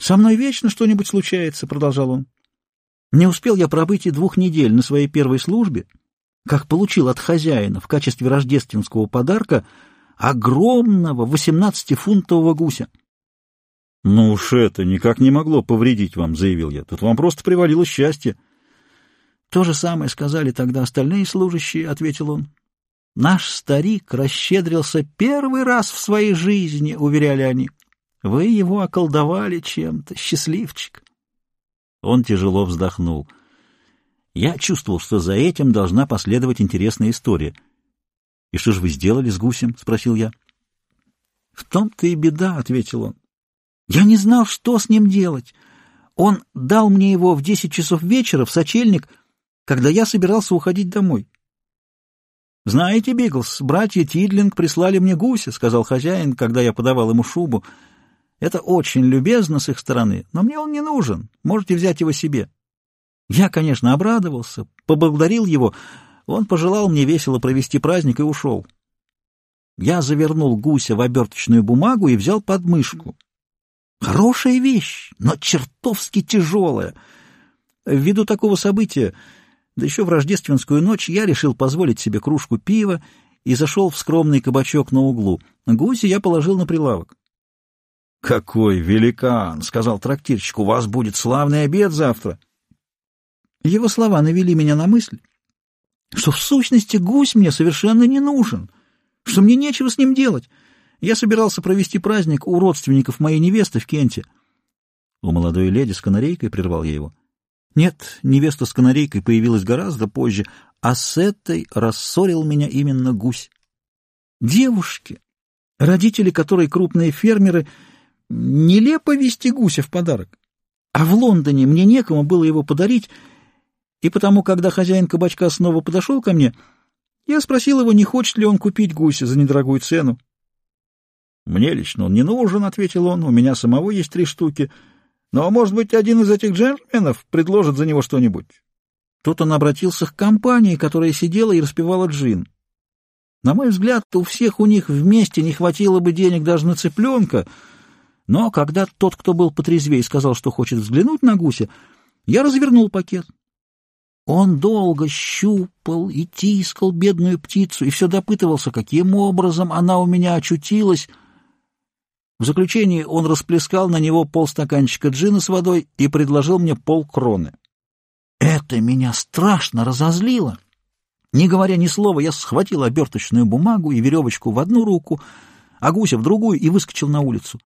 «Со мной вечно что-нибудь случается», — продолжал он. «Не успел я пробыть и двух недель на своей первой службе, как получил от хозяина в качестве рождественского подарка огромного восемнадцатифунтового гуся». «Ну уж это никак не могло повредить вам», — заявил я. «Тут вам просто привалило счастье». «То же самое сказали тогда остальные служащие», — ответил он. «Наш старик расщедрился первый раз в своей жизни», — уверяли они. «Вы его околдовали чем-то, счастливчик». Он тяжело вздохнул. Я чувствовал, что за этим должна последовать интересная история. — И что же вы сделали с гусем? — спросил я. — В том-то и беда, — ответил он. — Я не знал, что с ним делать. Он дал мне его в десять часов вечера в сочельник, когда я собирался уходить домой. — Знаете, Биглс, братья Тидлинг прислали мне гуся, — сказал хозяин, когда я подавал ему шубу. — Это очень любезно с их стороны, но мне он не нужен. Можете взять его себе. Я, конечно, обрадовался, поблагодарил его. Он пожелал мне весело провести праздник и ушел. Я завернул гуся в оберточную бумагу и взял подмышку. Хорошая вещь, но чертовски тяжелая. Ввиду такого события, да еще в рождественскую ночь, я решил позволить себе кружку пива и зашел в скромный кабачок на углу. Гуся я положил на прилавок. — Какой великан! — сказал трактирщик. — У вас будет славный обед завтра. — его слова навели меня на мысль, что в сущности гусь мне совершенно не нужен, что мне нечего с ним делать. Я собирался провести праздник у родственников моей невесты в Кенте. У молодой леди с канарейкой прервал я его. Нет, невеста с канарейкой появилась гораздо позже, а с этой рассорил меня именно гусь. Девушки, родители которой крупные фермеры, нелепо вести гуся в подарок. А в Лондоне мне некому было его подарить, и потому, когда хозяин кабачка снова подошел ко мне, я спросил его, не хочет ли он купить гуся за недорогую цену. «Мне лично он не нужен», — ответил он, — «у меня самого есть три штуки, но, может быть, один из этих джентльменов предложит за него что-нибудь». Тут он обратился к компании, которая сидела и распевала джин. На мой взгляд, у всех у них вместе не хватило бы денег даже на цыпленка, но когда тот, кто был потрезвей, сказал, что хочет взглянуть на гуся, я развернул пакет. Он долго щупал и тискал бедную птицу и все допытывался, каким образом она у меня очутилась. В заключении он расплескал на него полстаканчика джина с водой и предложил мне полкроны. Это меня страшно разозлило. Не говоря ни слова, я схватил оберточную бумагу и веревочку в одну руку, а гуся в другую и выскочил на улицу.